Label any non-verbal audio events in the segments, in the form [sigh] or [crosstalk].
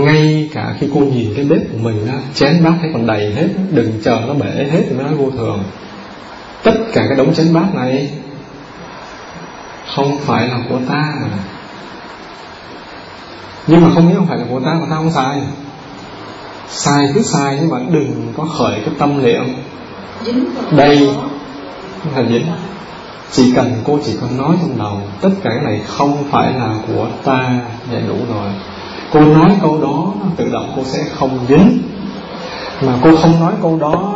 ngay cả khi cô nhìn cái bếp của mình á, chén bát thấy còn đầy hết, đừng chờ nó bể hết thì nói vô thường. Tất cả cái đống chén bát này không phải là của ta. Nhưng mà không nghĩa không phải là của ta, mà ta không sai. Sai cứ sai nhưng mà đừng có khởi cái tâm niệm. Đây là dính. Chỉ cần cô chỉ cần nói trong đầu, tất cả cái này không phải là của ta, vậy đủ rồi cô nói câu đó tự động cô sẽ không dính. Mà cô không nói câu đó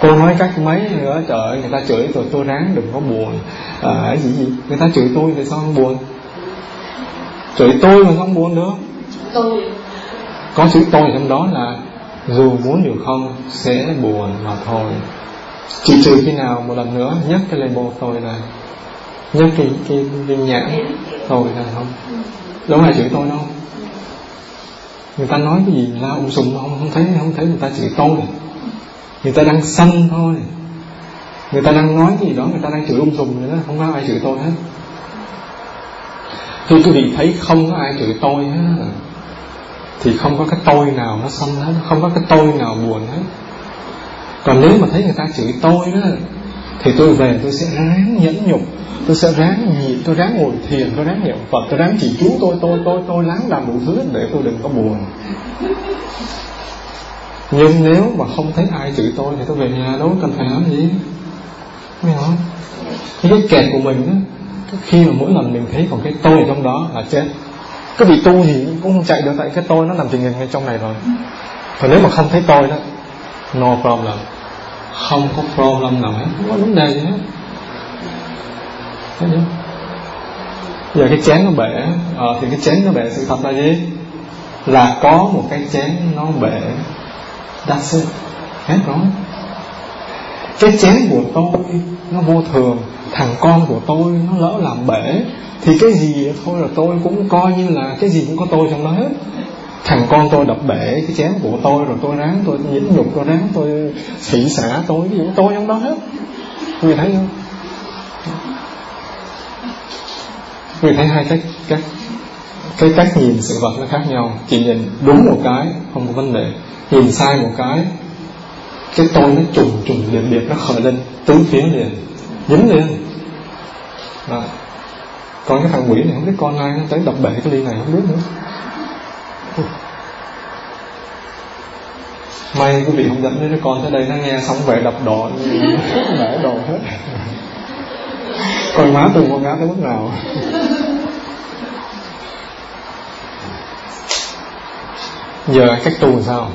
cô nói cách mấy nữa trời ơi người ta chửi tôi tôi ráng đừng có buồn. À, gì gì? Người ta chửi tôi thì sao không buồn? Chửi tôi mà không buồn nữa có chữ tôi trong đó là dù muốn dù không sẽ buồn mà thôi. Chỉ trừ khi nào một lần nữa nhắc cái label tôi là nhắc cái cái, cái nhãn tôi là không? Đâu phải chửi tôi đâu người ta nói cái gì la ung sùng không không thấy không thấy, người ta chửi tôi người ta đang sân thôi. Người ta đang nói cái gì đó, người ta đang chửi ung sùng nữa không có ai chửi tôi hết. Khi quý vị, thấy không có ai chửi tôi hết. Thì không có cái tôi nào nó sân hết, không có cái tôi nào buồn hết. Còn nếu mà thấy người ta chửi tôi đó thì tôi về, tôi sẽ ráng nhẫn nhục, tôi sẽ ráng nhịn, tôi ráng ngồi thiền, tôi ráng niệm phật, tôi ráng chỉ chú tôi tôi tôi tôi ráng làm đủ thứ để tôi đừng có buồn. Nhưng nếu mà không thấy ai chửi tôi thì tôi về nhà đâu cần phải làm gì. Nghe không? Cái kẹt của mình á, Khi mà mỗi lần mình thấy còn cái tôi ở trong đó là chết. Cái bị tu thì cũng không chạy được, Tại cái tôi nó nằm trình hình ngay trong này rồi. Còn nếu mà không thấy tôi đó, No problem. Không có problem nào hết. Không có vấn đề gì hết. Thấy chưa? Giờ cái chén nó bể. À, Thì cái chén nó bể sự thật là gì? Là có một cái chén nó bể. That's it. Hết rồi. Cái chén của tôi Nó vô thường. Thằng con của tôi nó lỡ làm bể. Thì cái gì thôi là tôi cũng coi như là Cái gì cũng có tôi trong đó hết. Thằng con tôi đập bể cái chén của tôi Rồi tôi ráng tôi nhẫn nhục, Tôi ráng tôi thị xả, tôi Cái gì tôi trong đó hết. Người thấy không? Người thấy hai cách cách cái cách nhìn sự vật nó khác nhau. Chỉ nhìn đúng một cái, không có vấn đề. Nhìn sai một cái cái tôi nó trùng trùng liền liền nó khởi lên, tứ phía liền, dính liền đó. còn cái thằng quỷ này không biết con ai nó tới đập bể cái ly này, không biết nữa may quý vị không dẫn đứa con tới đây nó nghe xong vẻ đập đồ nể đồ hết. Con má tôi con ngã tới mức nào? Giờ cách tu làm sao?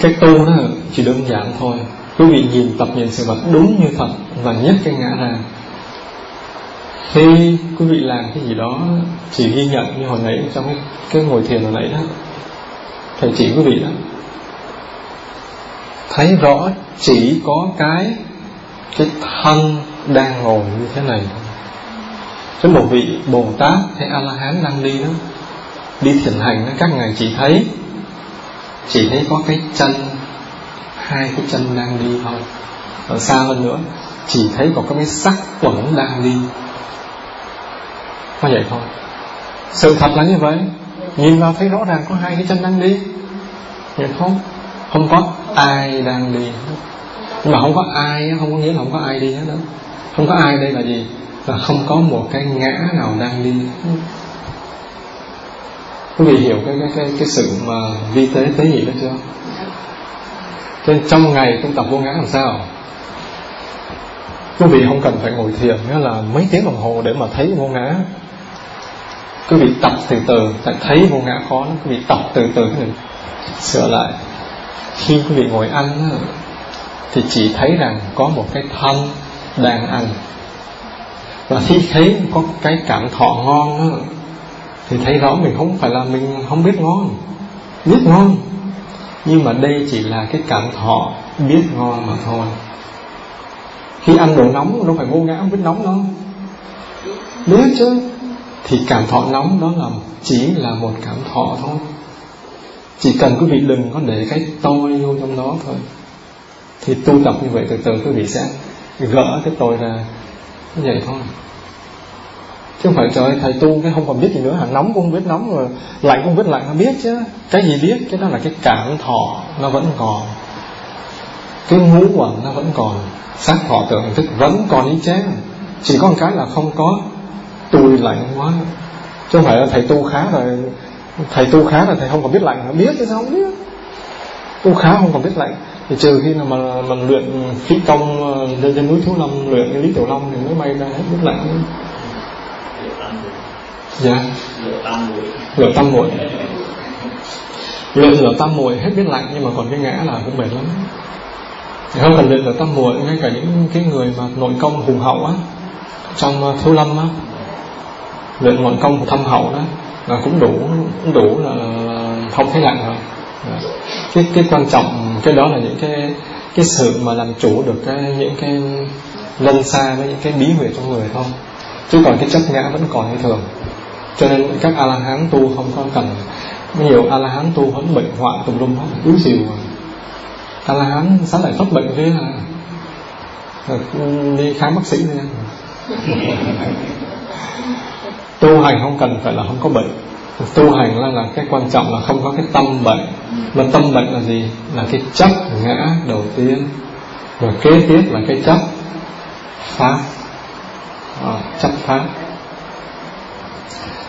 Cách tu đó chỉ đơn giản thôi. Quý vị nhìn tập nhìn sự vật đúng như thật và nhấc cái ngã ra khi quý vị làm cái gì đó chỉ ghi nhận như hồi nãy trong cái, cái ngồi thiền hồi nãy đó thầy chỉ quý vị đó. Thấy rõ chỉ có cái cái thân đang ngồi như thế này. Cái một vị bồ tát hay a la hán đang đi đó đi thiền hành đó các ngài chỉ thấy chỉ thấy có cái chân hai cái chân đang đi thôi. Ở xa hơn nữa chỉ thấy có cái sắc quẩn đang đi có vậy thôi. Sự thật là như vậy. Nhìn vào thấy rõ ràng có hai cái chân đang đi. Vậy không không có ai đang đi nhưng mà không có ai không có nghĩa là không có ai đi hết đó. Không có ai đây là gì? Là không có một cái ngã nào đang đi. Quý vị hiểu cái cái cái, cái sự mà vi tế tế nhị đó chưa? Cho nên trong ngày tu tập vô ngã làm sao? Quý vị không cần phải ngồi thiền nghĩa là mấy tiếng đồng hồ để mà thấy vô ngã cứ bị tập từ từ tại thấy vô ngã khó nó cứ bị tập từ từ cái sửa lại. Khi quý vị ngồi ăn thì chỉ thấy rằng có một cái thân đang ăn. Và khi thấy có cái cảm thọ ngon đó, thì thấy rõ mình không phải là mình không biết ngon. Biết ngon nhưng mà đây chỉ là cái cảm thọ biết ngon mà thôi. Khi ăn đồ nóng đâu phải vô ngã không biết nóng đâu. Biết chứ thì cảm thọ nóng đó là chỉ là một cảm thọ thôi. Chỉ cần quý vị đừng có để cái tôi vô trong đó thôi. Thì tu tập như vậy từ từ quý vị sẽ gỡ cái tôi ra như vậy thôi. Chứ không phải trời ơi, thầy tu cái không còn biết gì nữa. Hả nóng cũng không biết nóng rồi lạnh cũng không biết lạnh nó biết chứ. Cái gì biết? Cái đó là cái cảm thọ nó vẫn còn. Cái ngũ quẩn nó vẫn còn. Sắc thọ tưởng thức vẫn còn ý chán chỉ có một cái là không có tui lạnh quá. Chứ không phải là thầy tu khá rồi thầy tu khá là thầy không còn biết lạnh biết chứ sao không biết? Tu khá không còn biết lạnh. Thì trừ khi nào mà mình luyện khí công ờ, lên trên núi thiếu lâm luyện cái lý tiểu long thì mới bay ra hết biết lạnh. Dạ. Lửa tâm muội. Luyện lửa tâm muội hết biết lạnh nhưng mà còn cái ngã là cũng mệt lắm. Không cần luyện lửa tâm muội, ngay cả những cái người mà nội công hùng hậu á, trong ờ, thiếu lâm á luyện nội công thâm hậu đó là cũng đủ cũng đủ là không thấy lạnh rồi. Cái cái quan trọng cái đó là những cái cái sự mà làm chủ được cái những cái lân xa với những cái bí huyệt trong người thôi chứ còn cái chất ngã vẫn còn như thường. Cho nên các a la hán tu không có cần nhiều a la hán tu vẫn bệnh hoạn tùm lum hết yếu xìu a la hán sáng lại phát bệnh thế là đi khám bác sĩ đi [laughs] [laughs] tu hành không cần phải là không có bệnh. Tu hành là, là cái quan trọng là không có cái tâm bệnh. Mà tâm bệnh là gì? Là cái chấp ngã đầu tiên. Rồi kế tiếp là cái chấp pháp à, ờ, chấp pháp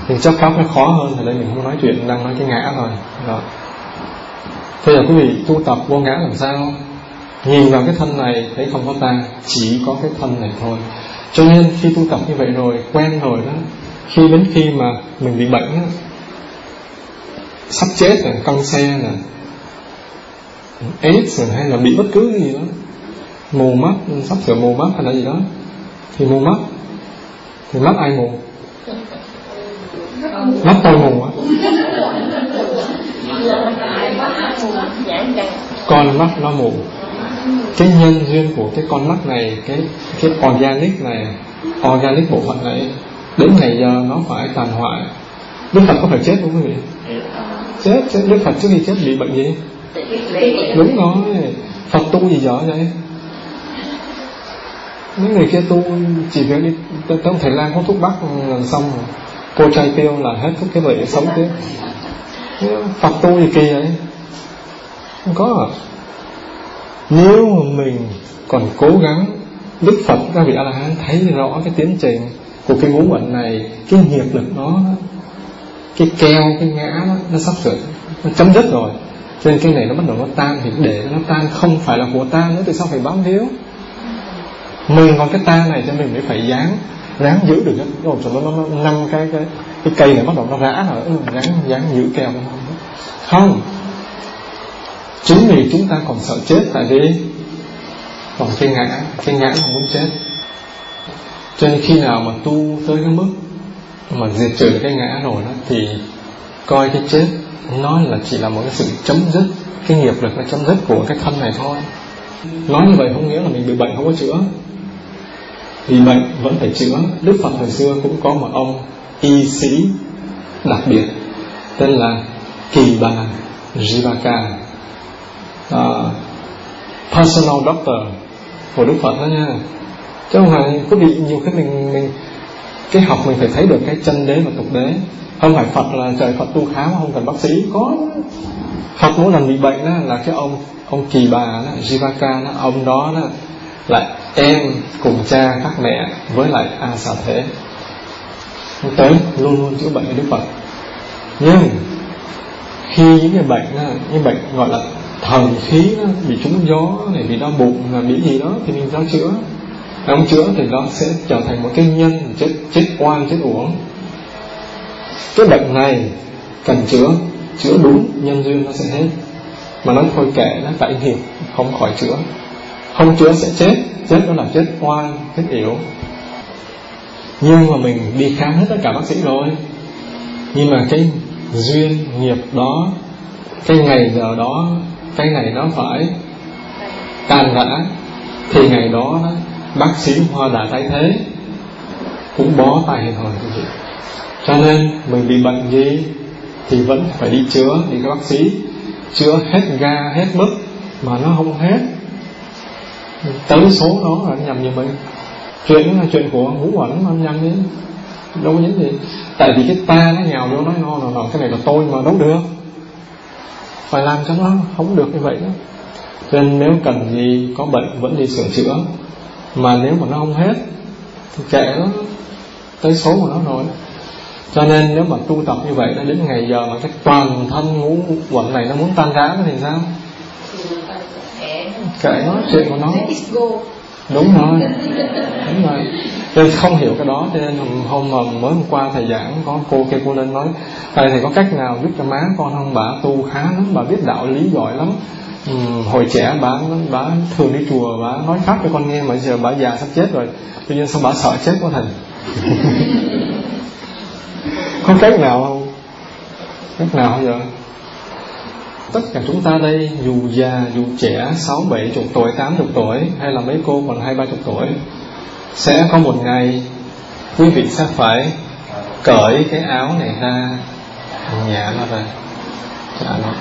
thì chấp pháp nó khó hơn thì đây mình không nói chuyện đang nói cái ngã rồi rồi. Thế là quý vị tu tập vô ngã làm sao? Nhìn vào cái thân này thấy không có ta chỉ có cái thân này thôi. Cho nên khi tu tập như vậy rồi quen rồi đó khi đến khi mà mình bị bệnh sắp chết là căng xe là AIDS rồi, hay là bị bất cứ cái gì đó, mù mắt, sắp sửa mù mắt hay là gì đó, thì mù mắt, thì mắt ai mù? Mắt tôi mù á. Con mắt nó mù. Cái nhân duyên của cái con mắt này, cái cái organic này, organic bộ phận này đến ngày giờ nó phải tàn hoại. Đức phật có phải chết không quý vị? Chết chết đức phật trước khi chết bị bệnh gì? Đúng rồi. Phật tu gì giỏi vậy? Mấy người kia tu chỉ việc đi tới ông thầy lang hút thuốc bắc là xong rồi. Cô trai tiêu là hết thuốc cái bệnh sống tiếp. Phật tu gì kỳ vậy? Không có. À nếu mà mình còn cố gắng đức phật các vị a la hán thấy rõ cái tiến trình của cái ngũ bệnh này cái nghiệp lực nó cái keo cái ngã nó, nó sắp sửa nó chấm dứt rồi. Cho nên cái này nó bắt đầu nó tan thì để nó tan không phải là của ta nữa thì sao phải bám hiếu mình còn cái ta này cho mình mới phải dán ráng giữ được cái rồi cho nó, nó, năm cái cái cái cây này bắt đầu nó rã rồi. Ừ, ráng ráng giữ keo nó không không. Chính vì chúng ta còn sợ chết tại vì còn cái ngã cái ngã không muốn chết cho nên khi nào mà tu tới cái mức mà diệt trừ cái ngã rồi đó thì coi cái chết nó là chỉ là một cái sự chấm dứt cái nghiệp lực nó chấm dứt của cái thân này thôi. Nói như vậy không nghĩa là mình bị bệnh không có chữa. Vì bệnh vẫn phải chữa. Đức phật hồi xưa cũng có một ông y sĩ đặc biệt tên là kỳ bà jivaka. Uh, personal doctor của đức phật đó nha chứ không phải có bị nhiều khi mình mình cái học mình phải thấy được cái chân đế và tục đế. Không phải phật là trời phật tu khám không cần bác sĩ. Có phật mỗi lần bị bệnh đó là cái ông ông kỳ bà đó, jivaka đó, ông đó đó lại em cùng cha các mẹ với lại a xà thế. Tới luôn luôn chữa bệnh đức phật. Nhưng khi những cái bệnh đó, những bệnh gọi là thần khí đó, bị trúng gió này bị đau bụng là bị gì đó thì mình giao chữa nóng chữa thì nó sẽ trở thành một cái nhân chết chết oan chết uổng. Cái bệnh này cần chữa chữa đúng, nhân duyên nó sẽ hết. Mà nó thôi kệ nó, tại nghiệp không khỏi chữa. Không chữa sẽ chết chết đó là chết oan chết yếu. Nhưng mà mình đi khám hết tất cả bác sĩ rồi. Nhưng mà cái duyên nghiệp đó, cái ngày giờ đó, cái này nó phải tan rã, thì ngày đó đó bác sĩ hoa đã tái thế. Cũng bó tay thôi, quý vị. Cho nên, mình bị bệnh gì thì vẫn phải đi chữa, đi các bác sĩ. Chữa hết ga, hết mức mà nó không hết. Tới số đó là nhầm như mình. Chuyện là chuyện của ngũ ẩn mà nhầm đi đâu có những gì. Tại vì cái ta nó nhào vô nói ngon nào cái này là tôi mà đâu được. Phải làm cho nó không được như vậy đó. Cho nên nếu cần gì có bệnh, vẫn đi sửa chữa mà nếu mà nó không hết thì kệ nó tới số của nó rồi. Cho nên nếu mà tu tập như vậy nó đến ngày giờ mà cái toàn thân ngũ quẩn này nó muốn tan rã thì sao? Kệ nó chuyện của nó. Đúng rồi. Đúng rồi. Tôi không hiểu cái đó cho nên hôm mà mới hôm qua thầy giảng có cô kia cô lên nói thầy thầy có cách nào giúp cho má con không? Bà tu khá lắm bà biết đạo lý giỏi lắm ừ, hồi trẻ bà bà thường đi chùa bà nói pháp cho con nghe mà giờ bà già sắp chết rồi tuy nhiên sao bà sợ chết quá thành. [laughs] Có cách nào không cách nào giờ. Tất cả chúng ta đây dù già dù trẻ sáu bảy chục tuổi tám chục tuổi hay là mấy cô còn hai ba chục tuổi sẽ có một ngày quý vị sẽ phải cởi cái áo này ra nhả nó ra. Trả nó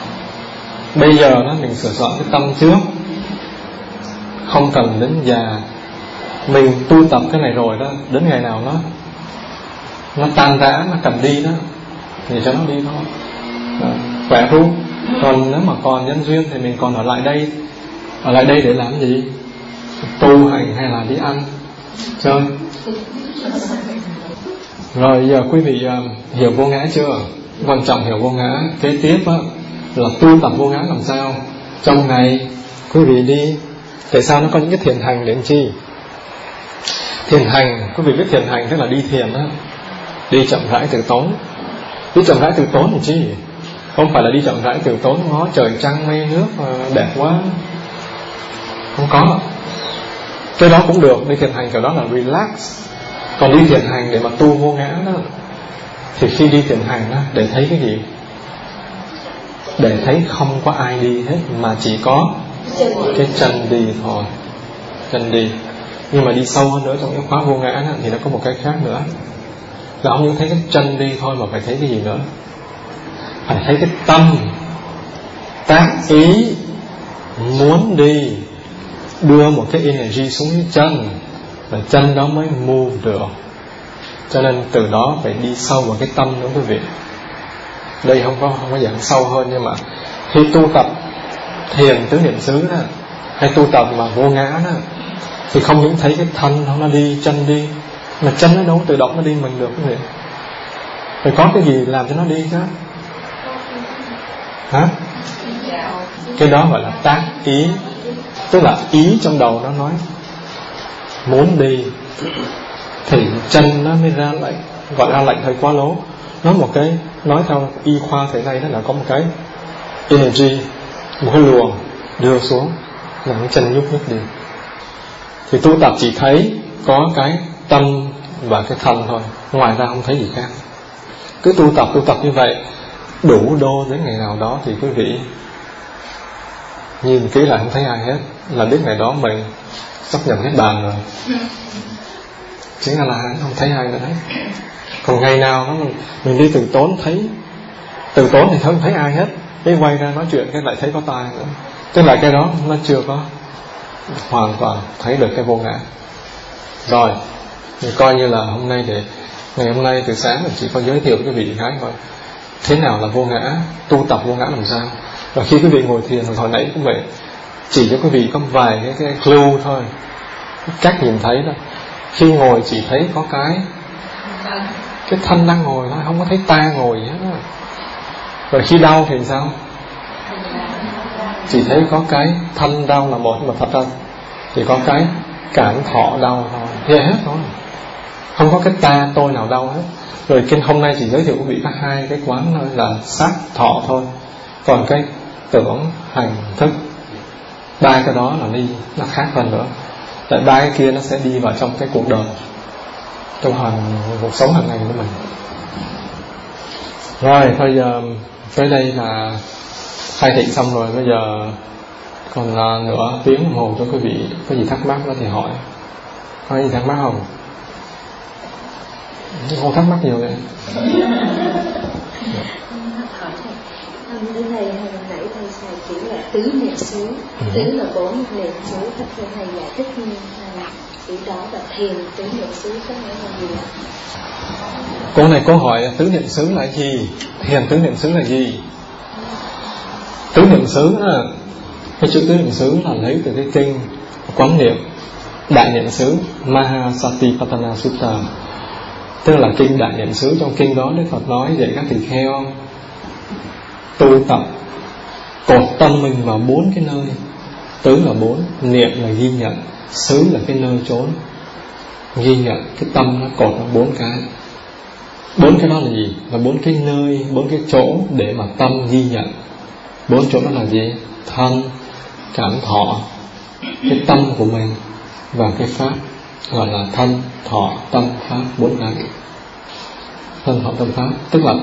bây giờ đó mình sửa soạn cái tâm trước. Không cần đến già. Mình tu tập cái này rồi đó đến ngày nào nó nó tan rã nó cần đi đó thì cho nó đi thôi. Đó. khỏe luôn còn nếu mà còn nhân duyên thì mình còn ở lại đây. Ở lại đây để làm gì? Tu hành hay là đi ăn? Chơi. Rồi giờ quý vị uh, hiểu vô ngã chưa? Quan trọng hiểu vô ngã. Kế tiếp á, là tu tập vô ngã làm sao? Trong ngày, quý vị đi, tại sao nó có những cái thiền hành đến chi? Thiền hành, quý vị biết thiền hành tức là đi thiền á. Đi chậm rãi từ tốn. Đi chậm rãi từ tốn làm chi? Không phải là đi chậm rãi từ tốn, ngó trời trăng, mây nước ờ, đẹp quá. Không có. Cái đó cũng được, đi thiền hành kiểu đó là relax. Còn đi thiền hành để mà tu vô ngã đó, thì khi đi thiền hành đó để thấy cái gì? Để thấy không có ai đi hết mà chỉ có cái chân đi thôi. Chân đi. Nhưng mà đi sâu hơn nữa trong cái khóa vô ngã đó, thì nó có một cái khác nữa. Là không những thấy cái chân đi thôi mà phải thấy cái gì nữa? Phải thấy cái tâm. Tác ý muốn đi đưa một cái energy xuống cái chân và chân đó mới move được. Cho nên từ đó phải đi sâu vào cái tâm đó quý vị đây không có không có dạng sâu hơn nhưng mà khi tu tập thiền tứ niệm xứ đó, hay tu tập mà vô ngã đó, thì không những thấy cái thân nó đi, chân đi, mà chân nó đâu tự động nó đi mình được cái gì. Phải có cái gì làm cho nó đi chứ? Hả? Cái đó gọi là tác ý. Tức là ý trong đầu nó nói, muốn đi, thì chân nó mới ra lệnh, gọi ra lệnh hơi quá lố nói một cái nói theo y khoa thế này đó là có một cái energy một cái luồng đưa xuống làm cái chân nhúc nhích đi. Thì tu tập chỉ thấy có cái tâm và cái thân thôi ngoài ra không thấy gì khác. Cứ tu tập tu tập như vậy đủ đô đến ngày nào đó thì quý vị nhìn kỹ lại không thấy ai hết là biết ngày đó mình sắp nhập hết bàn rồi. Chính là là không thấy ai nữa đấy còn ngày nào nó mình, đi từ tốn thấy từ tốn thì không thấy ai hết. Cái quay ra nói chuyện cái lại thấy có tai nữa. Tức là cái đó nó chưa có hoàn toàn thấy được cái vô ngã. Rồi thì coi như là hôm nay để ngày hôm nay từ sáng mình chỉ có giới thiệu cái vị gái thôi. Thế nào là vô ngã? Tu tập vô ngã làm sao? Và khi quý vị ngồi thiền hồi nãy cũng vậy chỉ cho quý vị có vài cái, cái clue thôi. Cách nhìn thấy đó. Khi ngồi chỉ thấy có cái vâng cái thân đang ngồi thôi, không có thấy ta ngồi hết rồi khi đau thì sao? Chỉ thấy có cái thân đau là một, mà thật ra chỉ có cái cảm thọ đau thôi. Vậy hết thôi. Không có cái ta, tôi nào đau hết. Rồi kinh hôm nay chỉ giới thiệu quý vị có hai cái quán thôi, là sắc thọ thôi. Còn cái tưởng hành thức. Ba cái đó là đi, nó khác hơn nữa. Tại ba cái kia nó sẽ đi vào trong cái cuộc đời trong hàng cuộc sống hàng ngày của mình. Rồi bây giờ tới đây là khai thị xong rồi. Bây giờ còn uh, nửa tiếng đồng hồ cho quý vị có gì thắc mắc đó thì hỏi. Có gì thắc mắc không? Không thắc mắc nhiều vậy. Thưa thầy hồi nãy thầy xài chỉ là tứ niệm xứ. Ừ. tứ là bốn niệm xứ. Thưa thầy giải thích như chỉ đó là thiền tứ niệm xứ có nghĩa là gì ạ? Câu này có hỏi tứ niệm xứ là gì? Thiền tứ niệm xứ là gì? Tứ niệm xứ là cái chữ tứ niệm xứ là lấy từ cái kinh quán niệm đại niệm xứ Mahasatipatthana Sutta tức là kinh đại niệm xứ, trong kinh đó Đức Phật nói dạy các tỳ kheo tu tập, cột tâm mình vào bốn cái nơi tứ là bốn, niệm là ghi nhận, xứ là cái nơi trốn. Ghi nhận, cái tâm nó cột vào bốn cái. Bốn cái đó là gì? Là bốn cái nơi, bốn cái chỗ để mà tâm ghi nhận. Bốn chỗ đó là gì? Thân, cảm thọ, cái tâm của mình và cái pháp, gọi là thân, thọ, tâm, pháp, bốn cái. Thân, thọ, tâm, pháp. Tức là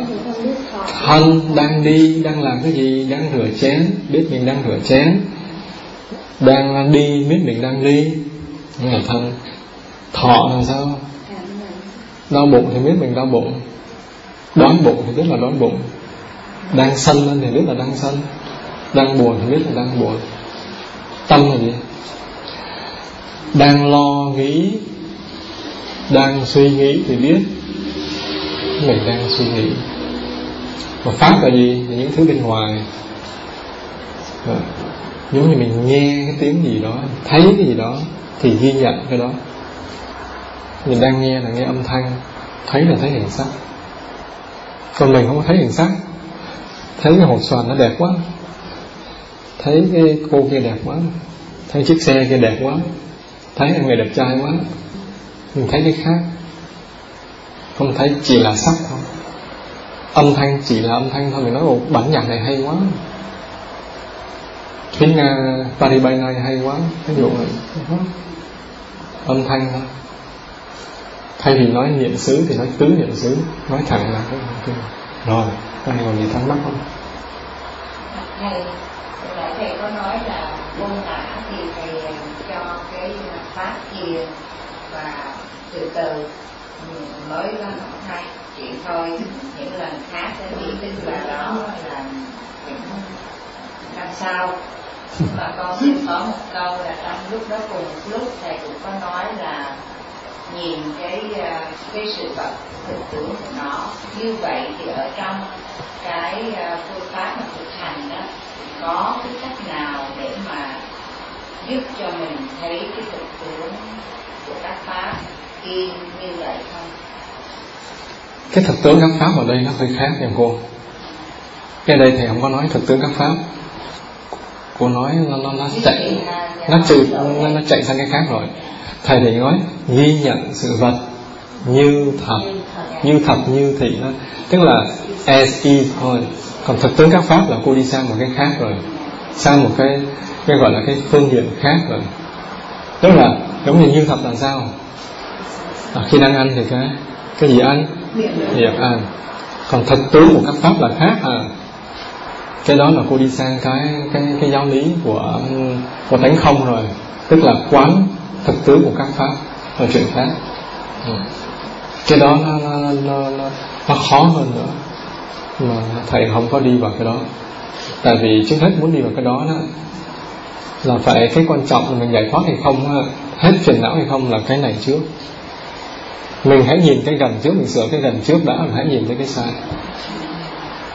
thân đang đi, đang làm cái gì? Đang rửa chén. Biết mình đang rửa chén đang đi biết mình đang đi. Như là thân thọ là sao? Đau bụng thì biết mình đau bụng. Đói bụng thì biết là đói bụng. Đang sân lên thì biết là đang sân. Đang buồn thì biết là đang buồn. Tâm là gì? Đang lo nghĩ đang suy nghĩ thì biết mình đang suy nghĩ. Mà pháp là gì? Là những thứ bên ngoài. À, giống như mình nghe cái tiếng gì đó, thấy cái gì đó, thì ghi nhận cái đó. Mình đang nghe là nghe âm thanh, thấy là thấy hình sắc. Còn mình không có thấy hình sắc. Thấy cái hột xoàn nó đẹp quá. Thấy cái cô kia đẹp quá. Thấy chiếc xe kia đẹp quá. Thấy anh người đẹp trai quá. Mình thấy cái khác. Không thấy chỉ là sắc thôi. Âm thanh chỉ là âm thanh thôi, mình nói bản nhạc này hay quá tiếng uh, Paribay này hay quá ví dụ là âm thanh. Thôi thay vì nói niệm xứ thì nói tứ niệm xứ nói thẳng là cái rồi có còn gì thắc mắc không? Thầy thầy có nói là mô tả thì thầy cho cái pháp thiền và từ từ mới có hai chuyện thôi những lần khác thì tức là đó là những năm sau mà con có một câu là trong lúc đó cùng lúc thầy cũng có nói là nhìn cái à, cái sự vật thực tướng của nó. Như vậy thì ở trong cái à, phương pháp mà thực hành đó có cái cách nào để mà giúp cho mình thấy cái thực tướng của các pháp yên như vậy không? Cái thực tướng các pháp ở đây nó hơi khác nha cô. Cái đây thì không có nói thực tướng các pháp cô nói nó nó, nó chạy nó trừ nó, nó chạy sang cái khác rồi. Thầy thì nói ghi nhận sự vật như thật như thật như thị đó. Tức là as is thôi. Còn thực tướng các pháp là cô đi sang một cái khác rồi. Sang một cái cái gọi là cái phương diện khác rồi. Tức là giống như như thật là sao? À, khi đang ăn thì cái cái gì ăn? Miệng ăn. Còn thực tướng của các pháp là khác à cái đó là cô đi sang cái cái cái giáo lý của của tánh không rồi. Tức là quán thực tướng của các pháp và chuyện khác. Ừ. cái đó nó, nó, nó, nó, nó khó hơn nữa. Mà thầy không có đi vào cái đó. Tại vì trước hết muốn đi vào cái đó đó là phải cái quan trọng là mình giải thoát hay không hết phiền não hay không là cái này trước. Mình hãy nhìn cái gần trước mình sửa cái gần trước đã hãy nhìn thấy cái sai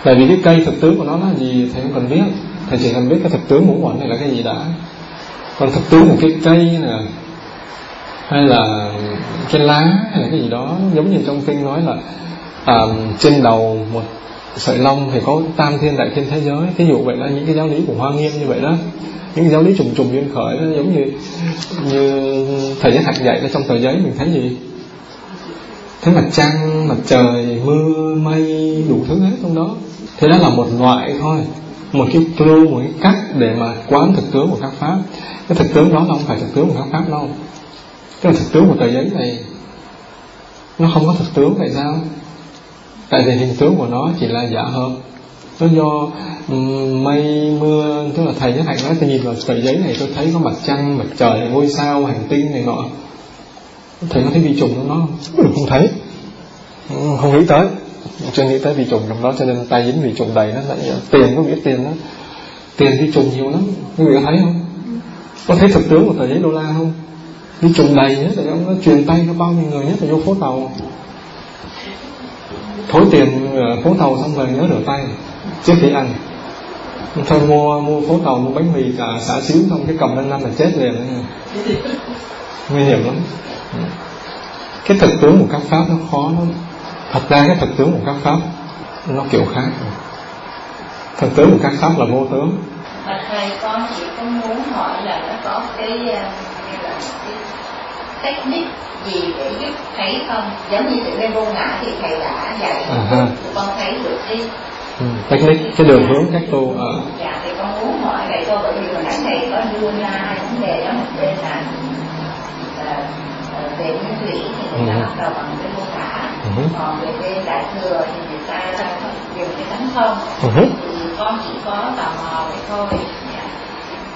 tại vì cái cây thực tướng của nó là gì thầy không cần biết. Thầy chỉ cần biết cái thực tướng ngũ uẩn này là cái gì đã. Còn thực tướng của cái cây là hay là cái lá hay là cái gì đó giống như trong kinh nói là à, trên đầu một sợi lông thì có tam thiên đại thiên thế giới. Thí dụ vậy là những cái giáo lý của hoa nghiêm như vậy đó. Những cái giáo lý trùng trùng duyên khởi đó, giống như như thầy giác hạt dạy ở trong tờ giấy mình thấy gì? Thấy mặt trăng mặt trời mưa mây đủ thứ hết trong đó. Thế đó là một loại thôi. Một cái clue một cái cách để mà quán thực tướng của các pháp. Cái thực tướng đó nó không phải thực tướng của các pháp đâu. Cái thực tướng của tờ giấy này nó không có thực tướng tại sao? Tại vì hình tướng của nó chỉ là giả hợp nó do um, mây mưa tức là thầy nhất hạnh nói tôi nhìn vào tờ giấy này tôi thấy có mặt trăng mặt trời ngôi sao hành tinh này nọ thầy có thấy vi trùng trong nó không? Thấy. Không nghĩ tới. Chưa nghĩ tới vi trùng trong đó cho nên tay dính vi trùng đầy nó tiền có biết tiền đó. Tiền đi trùng nhiều lắm. Quý vị có thấy không? Có thấy thực tướng của tờ giấy đô la không? Đi trùng đầy nhất ông nó truyền tay cho bao nhiêu người nhất là vô phố tàu. Thối tiền ờ, phố tàu xong rồi nhớ rửa tay. Trước khi ăn. Thôi mua mua phố tàu mua bánh mì cả xả xíu xong cái cầm lên năm là chết liền. [laughs] Nguy hiểm lắm cái thực tướng của các pháp nó khó lắm thật ra cái thực tướng của các pháp nó kiểu khác. Thực tướng của các pháp là vô tướng. Mà thầy con chỉ có muốn hỏi là nó có cái ờ, cái technique gì để giúp thấy không? Giống như tự lên vô ngã thì thầy đã dạy à, con thấy được cái ừ, technique cái đường hướng các tu ở ờ. dạ thì con muốn hỏi thầy cô bởi vì hồi nãy thầy có đưa ra hai vấn đề đó một bên là về nguyên thủy thì người ta bắt đầu bằng cái mô tả. Ừ. còn về bên đại thừa thì người ta dùng cái tánh không. Ừ. thì con chỉ có tò mò vậy thôi.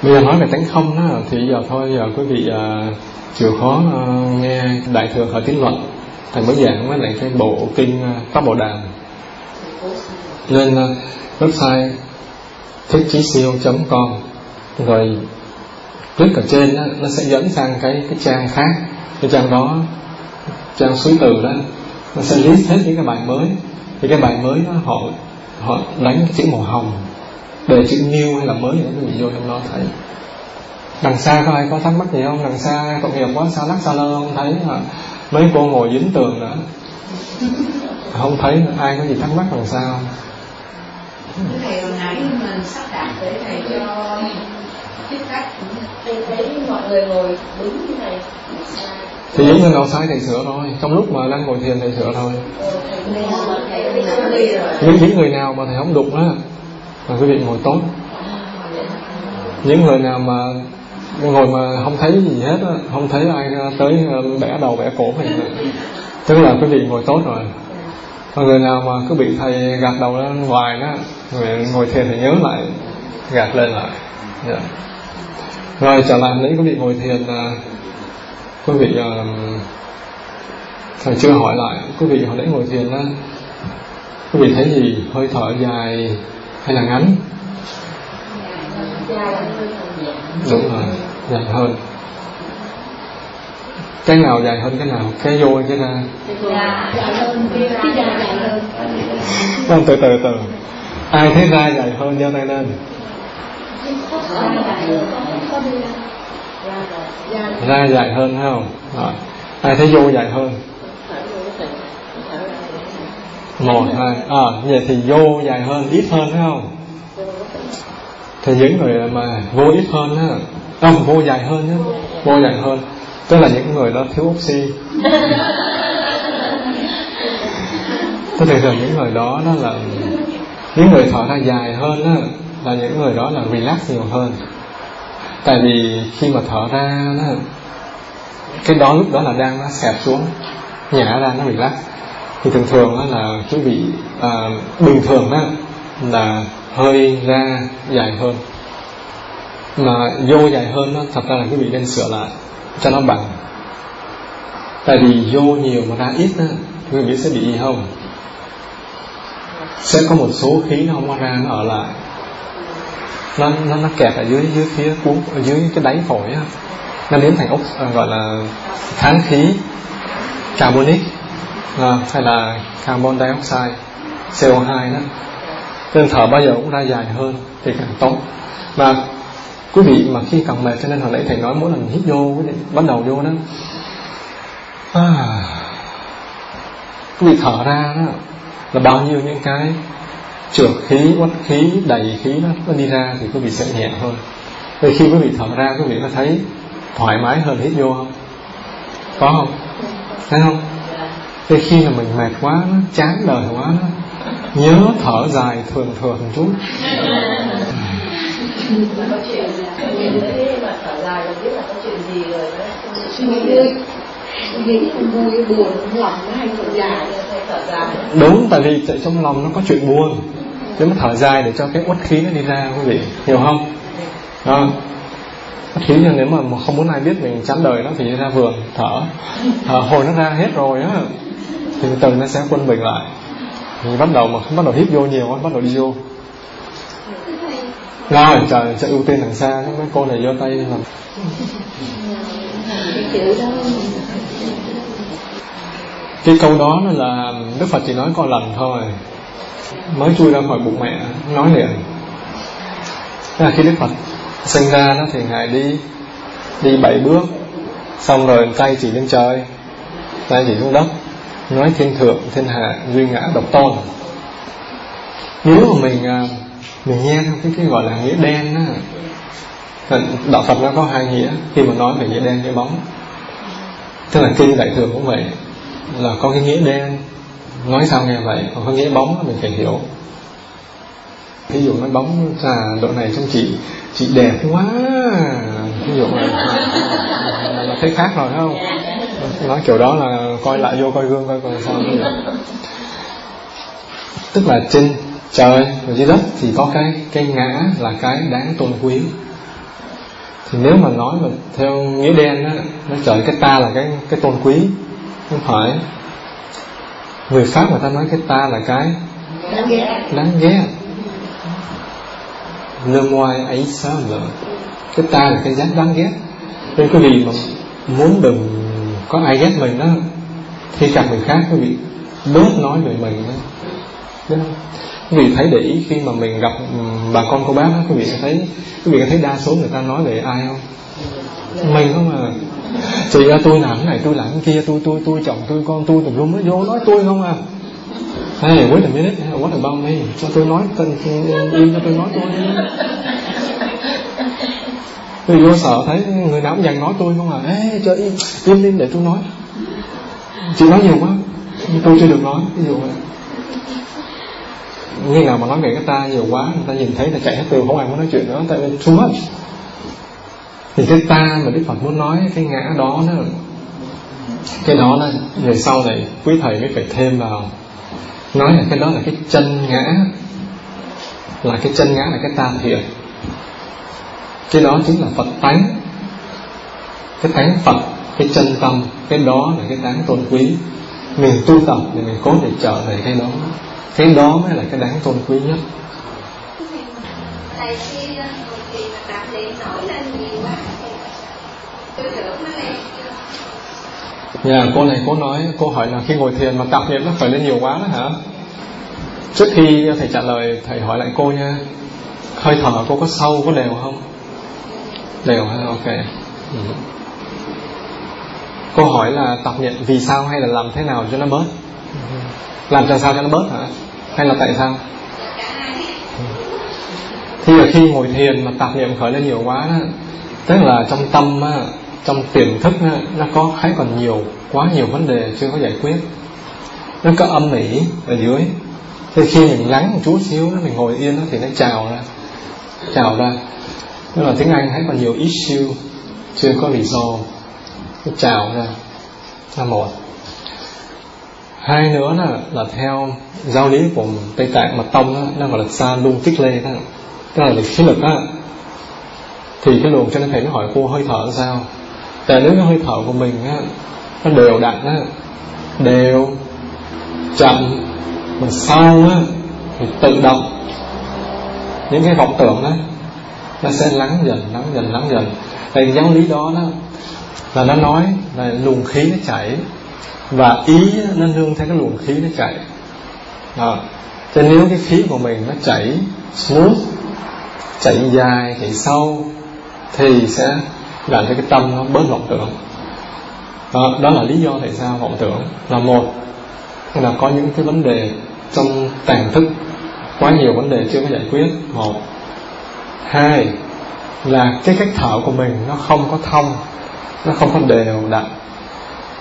Bây giờ nói về tánh không đó thì giờ thôi giờ quý vị uh, chịu khó uh, nghe đại thừa khởi tín luận. Thầy mới giảng với lại cái bộ kinh uh, pháp bộ đàm. Lên uh, website thích trí siêu com. Rồi click ở trên đó, nó sẽ dẫn sang cái cái trang khác cái trang đó, trang suối từ đó nó sẽ list hết những cái bài mới. Thì cái bài mới đó, họ họ đánh cái chữ màu hồng để chữ new hay là mới gì đó mình vô trong đó, thấy. Đằng xa có ai có thắc mắc gì không? Đằng xa tội nghiệp quá, xa lắc, xa lơ không? Thấy mà mấy cô ngồi dính tường nữa không thấy ai có gì thắc mắc đằng xa thầy hồi nãy mình sắp đặt để thầy cho khách thấy mọi người ngồi như này thì những người nào sai thầy sửa thôi, trong lúc mà đang ngồi thiền thầy sửa thôi. Những những người nào mà thầy không đụng á, là quý vị ngồi tốt. Những người nào mà ngồi mà không thấy gì hết á, không thấy ai tới ờ, bẻ đầu bẻ cổ mình tức là quý vị ngồi tốt rồi. Còn người nào mà cứ bị thầy gạt đầu lên ngoài đó, người ngồi thiền thì nhớ lại, gạt lên lại. Yeah. Rồi trở lại lấy quý vị ngồi thiền à, quý vị uh, thầy chưa hỏi lại quý vị hồi nãy ngồi thiền đó quý vị thấy gì? Hơi thở dài hay là ngắn? Đúng rồi dài hơn. Cái nào dài hơn cái nào? Cái vô hay cái ra? Không từ từ từ. Ai thấy ra dài hơn giơ tay lên ra dài hơn, thấy không? Rồi. Ai thấy vô dài hơn. Một, hai à vậy thì vô dài hơn, ít hơn, thấy không? Thì những người mà vô ít hơn á không? Vô dài hơn nhá vô dài hơn. Tức là những người đó thiếu oxy. Tức thường thường những người đó đó là những người thở ra dài hơn á là những người đó là relax nhiều hơn. Tại vì khi mà thở ra nó cái đó lúc đó là đang nó xẹp xuống nhả ra nó relax. Thì thường thường đó là quý vị à, bình thường đó là hơi ra dài hơn. Mà vô dài hơn đó, thật ra là quý vị nên sửa lại cho nó bằng. Tại vì vô nhiều mà ra ít đó, quý vị sẽ bị gì không? Sẽ có một số khí nó không có ra nó ở lại nó nó nó kẹt ở dưới dưới phía cuốn ở dưới cái đáy phổi á. Nó biến thành ốc ờ, gọi là kháng khí carbonic à, hay là carbon dioxide CO2 đó. Nên thở bao giờ cũng ra dài hơn thì càng tốt. Mà quý vị mà khi càng mệt cho nên hồi nãy thầy nói mỗi lần hít vô quý vị bắt đầu vô đó. À, quý vị thở ra đó là bao nhiêu những cái trượt khí uất khí đầy khí nó, nó đi ra thì quý vị sẽ nhẹ hơn. Vậy khi quý vị thở ra quý vị có thấy thoải mái hơn hít vô không? Có không? Thấy không? Thế khi mà mình mệt quá nó chán đời quá nó nhớ thở dài thường thường một chút đúng tại vì trong lòng nó có chuyện buồn nếu mà thở dài để cho cái uất khí nó đi ra, quý vị hiểu không? Đó. uất khí nhưng nếu mà không muốn ai biết mình chán đời nó thì ra vườn, thở. Thở, hồi nó ra hết rồi á. Thì từ nó sẽ quân bình lại. Thì bắt đầu mà không bắt đầu hít vô nhiều bắt đầu đi vô. Rồi, trời sẽ ưu tiên đằng xa mấy cô này vô tay làm. Cái câu đó là, đức phật chỉ nói có lần thôi mới chui ra khỏi bụng mẹ, nói liền. Thế là khi đức phật sinh ra đó thì ngài đi đi bảy bước. Xong rồi tay chỉ lên trời, tay chỉ xuống đất, nói thiên thượng, thiên hạ, duy ngã, độc tôn. Nếu mà mình à, mình nghe theo cái cái gọi là nghĩa đen á đạo phật nó có hai nghĩa. Khi mà nói về nghĩa đen, nghĩa bóng, tức là kinh đại thừa cũng vậy là có cái nghĩa đen nói sao nghe vậy còn có nghĩa bóng mình phải hiểu. Ví dụ nói bóng là độ này trong chị chị đẹp quá. Ví dụ là, là thấy khác rồi không? Nói kiểu đó là coi lại vô coi gương coi còn sao nữa. Tức là trên trời và dưới đất thì có cái cái ngã là cái đáng tôn quý. Thì nếu mà nói mà theo nghĩa đen á nó trời cái ta là cái cái tôn quý không phải người pháp người ta nói cái ta là cái đáng ghét. Đáng ghét. Le moi ấy sao nữa cái ta là cái dáng đáng ghét. Nên quý vị mà muốn đừng có ai ghét mình đó khi gặp người khác quý vị bớt nói về mình đó. Đúng không? quý vị thấy để ý khi mà mình gặp bà con cô bác đó, quý vị thấy quý vị thấy đa số người ta nói về ai không? Mình không à chị ơi tôi làm cái này tôi làm cái kia tôi tôi tôi chồng tôi con tôi tùm lum nó vô nói tôi không à Hey, wait a minute, what about me? Cho tôi nói, tên, im cho tôi nói tôi đi. Tôi vô sợ thấy người nào cũng dằn nói tôi không à. Ê, cho im, im im để tôi nói. Chị nói nhiều quá, tôi chưa được nói. Ví dụ vậy như nào mà nói về cái ta nhiều quá người ta nhìn thấy là chạy hết từ không ai muốn nói chuyện nữa tại vì too much thì cái ta mà đức phật muốn nói cái ngã đó nó cái đó là về sau này quý thầy mới phải thêm vào. Nói là cái đó là cái chân ngã. Là cái chân ngã là cái ta thiệt cái đó chính là phật tánh. Cái tánh phật, cái chân tâm, cái đó là cái đáng tôn quý. Mình tu tập thì mình cố để trở về cái đó. Cái đó mới là cái đáng tôn quý nhất. Thầy khi ờ, một kỳ mà cảm thấy nổi lên nhiều lên Dạ, cô này cô nói, cô hỏi là khi ngồi thiền mà tập niệm nó khởi lên nhiều quá đó hả? Trước khi thầy trả lời, thầy hỏi lại cô nha. Hơi thở cô có sâu, có đều không? Đều hả? Ok. Ừ. Cô hỏi là tập niệm vì sao hay là làm thế nào cho nó bớt? làm cho sao cho nó bớt hả hay là tại sao thì là khi ngồi thiền mà tạp niệm khởi lên nhiều quá đó, tức là trong tâm á, trong tiềm thức nó có khá còn nhiều quá nhiều vấn đề chưa có giải quyết. Nó có âm ỉ ở dưới. Thì khi mình lắng một chút xíu mình ngồi yên đó, thì nó trào ra trào ra. Tức là tiếng anh thấy còn nhiều issue chưa có resolve. Nó trào ra. Là một. Hai nữa là là theo giáo lý của tây tạng mật tông đó, nó gọi là sa lung tích lê đó. Tức là khí lực đó thì cái luồng cho nên thầy nó hỏi cô hơi thở sao? Tại nếu cái hơi thở của mình á nó đều đặn á đều chậm mà sau á thì tự động. Những cái vọng tưởng đó nó sẽ lắng dần lắng dần lắng dần. Tại giáo lý đó đó là nó nói là luồng khí nó chảy và ý nó nương theo cái luồng khí nó chảy. à, cho nếu cái khí của mình nó chảy smooth chạy dài chạy sâu thì sẽ làm cho cái tâm nó bớt vọng tưởng. Đó, đó là lý do tại sao vọng tưởng là một. Là có những cái vấn đề trong tàn thức quá nhiều vấn đề chưa có giải quyết. Một. Hai là cái cách thở của mình nó không có thông nó không có đều đặn.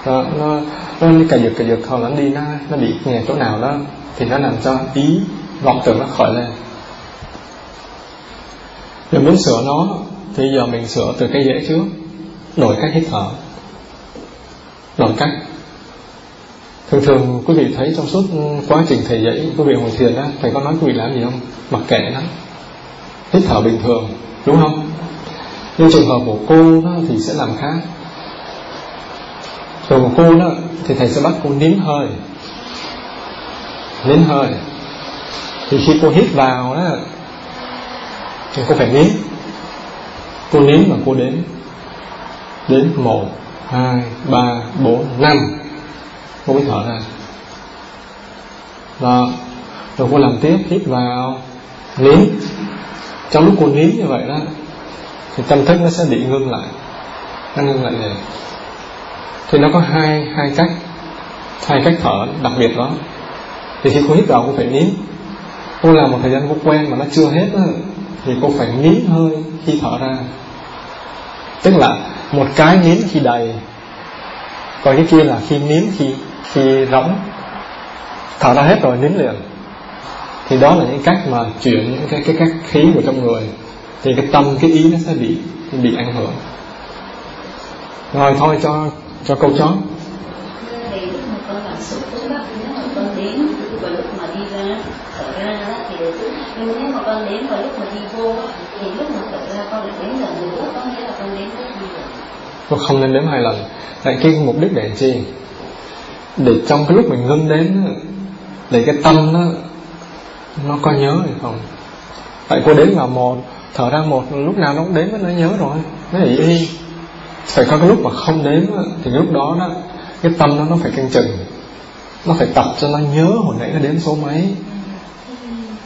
Đó, nó nó đi cà giật cà giật hoặc là nó đi nó nó bị nghẹt chỗ nào đó thì nó làm cho ý vọng tưởng nó khởi lên. Nếu muốn sửa nó thì giờ mình sửa từ cái dễ trước đổi cách hít thở đổi cách. Thường thường quý vị thấy trong suốt quá trình thầy dạy quý vị ngồi thiền đó thầy có nói quý vị làm gì không? Mặc kệ lắm, hít thở bình thường đúng không? Nhưng trường hợp của cô đó thì sẽ làm khác. Trường hợp của cô đó thì thầy sẽ bắt cô nín hơi nín hơi. Thì khi cô hít vào đó thì cô phải nín cô nín và cô đếm. Đến một hai ba bốn năm. Cô mới thở ra. Đó. Rồi cô làm tiếp hít vào. Nín trong lúc cô nín như vậy đó thì tâm thức nó sẽ bị ngưng lại. Nó ngưng lại này thì nó có hai hai cách. Hai cách thở đặc biệt đó. Thì khi cô hít vào cô phải nín cô làm một thời gian cô quen mà nó chưa hết đó, thì cô phải nín hơi khi thở ra tức là một cái nín khi đầy. Còn cái kia là khi nín khi khi rỗng. Thở ra hết rồi nín liền. Thì đó là những cách mà chuyển những cái cái cách khí của trong người. Thì cái tâm, cái ý nó sẽ bị bị ảnh hưởng. Rồi thôi cho cho câu chó. Nếu mà con đến vào lúc mà đi vô thì lúc mà thở con lại đến lần nữa có nghĩa là con đến rất không nên đếm hai lần. Tại cái mục đích để chi? Để trong cái lúc mình ngưng đến, để cái tâm nó nó có nhớ hay không? Tại cô đến vào một, thở ra một, lúc nào nó cũng đến, nó nhớ rồi. Nó ý. Y phải có cái lúc mà không đến, thì lúc đó đó, cái tâm nó nó phải canh chừng. Nó phải tập cho nó nhớ hồi nãy nó đến số mấy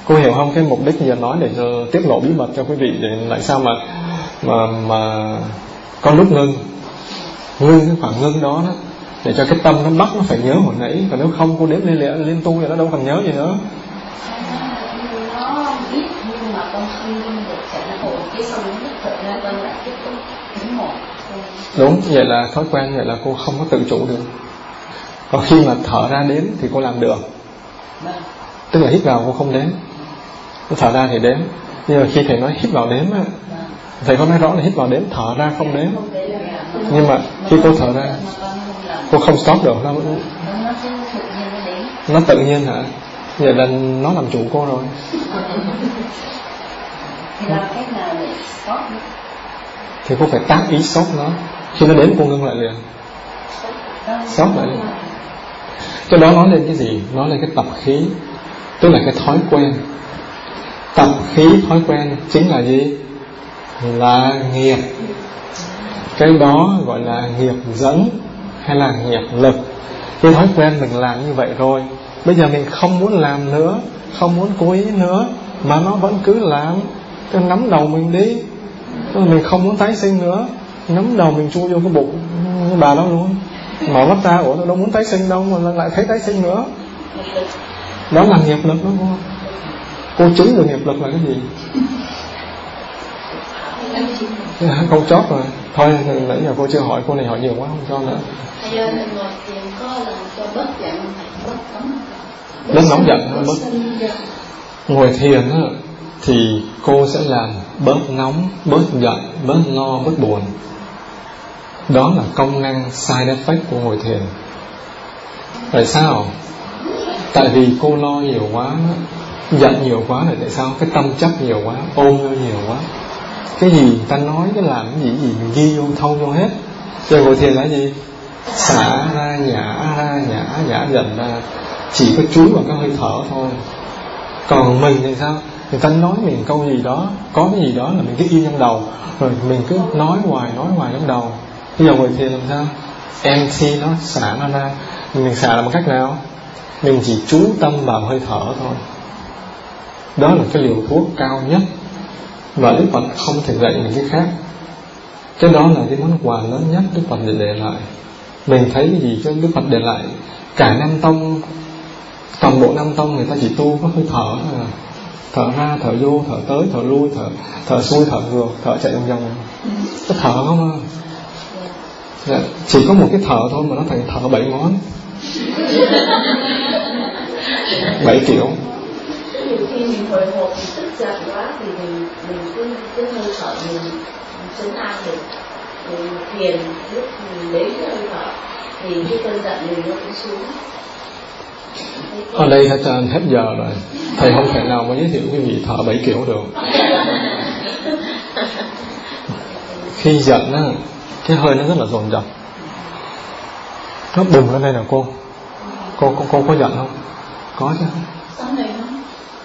cô hiểu không cái mục đích giờ nói để cho ờ, tiết lộ bí mật cho quý vị để tại sao mà mà mà có lúc ngưng. Ngưng cái khoảng ngưng đó đó để cho cái tâm nó bắt nó phải nhớ hồi nãy. Còn nếu không cô đếm lên liên, liên tu thì nó đâu còn nhớ gì nữa. Đúng vậy là thói quen vậy là cô không có tự chủ được. Còn khi mà thở ra đếm thì cô làm được. Tức là hít vào cô không đếm thở ra thì đếm. Nhưng mà khi thầy nói hít vào đếm á, thầy có nói rõ là hít vào đếm, thở ra không đếm. Nhưng mà khi cô thở ra, cô không stop được, nó nó tự nhiên hả? Vậy là nó làm chủ cô rồi. Thì cô phải tác ý stop nó. Khi nó đến cô ngưng lại liền. Stop lại liền. Cái đó nói lên cái gì? Nói lên cái tập khí, tức là cái thói quen tập khí thói quen chính là gì? Là nghiệp. Cái đó gọi là nghiệp dẫn hay là nghiệp lực. Cái thói quen mình làm như vậy rồi, bây giờ mình không muốn làm nữa, không muốn cố ý nữa, mà nó vẫn cứ làm. Cứ nắm đầu mình đi. Mình không muốn tái sinh nữa. Nắm đầu mình chui vô cái bụng bà đó luôn. Mở mắt ra ủa tôi đâu muốn tái sinh đâu mà lại thấy tái sinh nữa. Đó là nghiệp lực đó không? Cô chứng được nghiệp lực là cái gì? Câu chót rồi. Thôi nãy giờ cô chưa hỏi cô này hỏi nhiều quá không cho nữa. Bớt nóng giận. Bớt ngồi thiền á thì cô sẽ làm bớt nóng bớt giận bớt lo bớt buồn. Đó là công năng side effect của ngồi thiền. Tại sao? Tại vì cô lo nhiều quá giận nhiều quá là tại sao? Cái tâm chấp nhiều quá, ôm vô nhiều quá. Cái gì người ta nói, cái làm cái gì gì mình ghi vô thâu vô hết. Cho ngồi thiền là gì? Xả ra, nhả ra, nhả nhả dần ra. Chỉ có chú vào cái hơi thở thôi. Còn mình thì sao? Người ta nói mình câu gì đó, có cái gì đó là mình cứ yên trong đầu. Rồi mình cứ nói hoài nói hoài trong đầu. Bây giờ ngồi thiền làm sao? Em khi nó xả nó ra, mình xả là một cách nào? Mình chỉ chú tâm vào hơi thở thôi đó là cái liều thuốc cao nhất. Và Đức Phật không thể dạy những cái khác. Cái đó là cái món quà lớn nhất Đức Phật để để lại. Mình thấy cái gì cho Đức Phật để lại cả năm tông toàn bộ năm tông người ta chỉ tu có hơi thở à. Thở ra thở vô thở tới thở lui thở thở xuôi thở ngược thở chạy vòng vòng. Cái thở không à? Dạ, chỉ có một cái thở thôi mà nó thành thở bảy ngón. [laughs] Bảy kiểu khi mình hồi hộp mình tức giận quá thì mình mình cứ cứ hơi thở mình sống an được. Mình thiền lúc mình lấy cái hơi thở thì cái cơn giận mình nó cũng xuống. Ở đây hết trơn hết giờ rồi. Thầy không thể nào mà giới thiệu cái gì thở bảy kiểu được. Khi giận á cái hơi nó rất là dồn dập. Nó bùng lên đây nè cô. Cô cô cô có giận không? Có chứ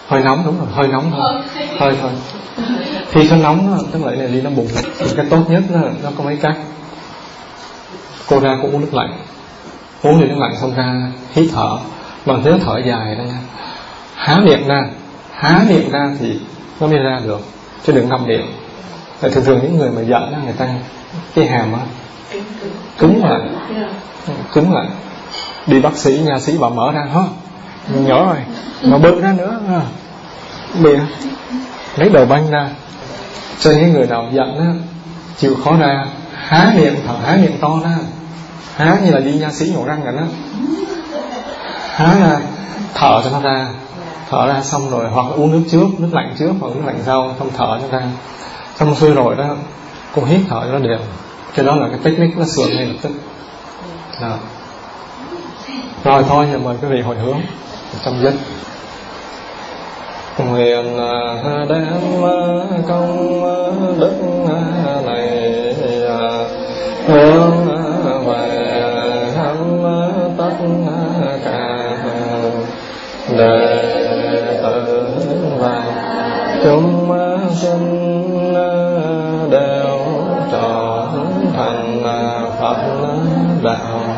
hơi nóng, đúng rồi, hơi nóng thôi. Hơi thôi. Khi nó nóng tức là này đi nó bùng thì cái tốt nhất là nó có mấy cách cô ra cũng uống nước lạnh. Uống nước lạnh xong ra hít thở. Bằng thế thở dài ra, há miệng ra. Há miệng ra thì nó mới ra được. Chứ đừng ngậm miệng. Tại thường thường những người mà giận đó người ta, cái hàm á, cứng lại. Cứng lại. Đi bác sĩ, nhà sĩ bảo mở ra mình nhỏ rồi mà bự ra nữa. À. bịa lấy đầu banh ra. Cho những người nào giận á, chịu khó ra, há miệng thở, há miệng to ra. Há như là đi nha sĩ nhổ răng vậy đó. Há ra, thở cho nó ra. Thở ra xong rồi, hoặc uống nước trước, nước lạnh trước, hoặc nước lạnh sau, xong thở cho ra. Xong xuôi rồi đó cô hít thở cho nó đều. Cái đó là cái technique nó sửa ngay lập tức. Đó. rồi thôi, giờ mời quý vị hồi hướng trong dân nguyện à, đem công à, đức à, này hướng về tất cả đệ, tử, và, chúng sinh đều trở thành Phật đạo.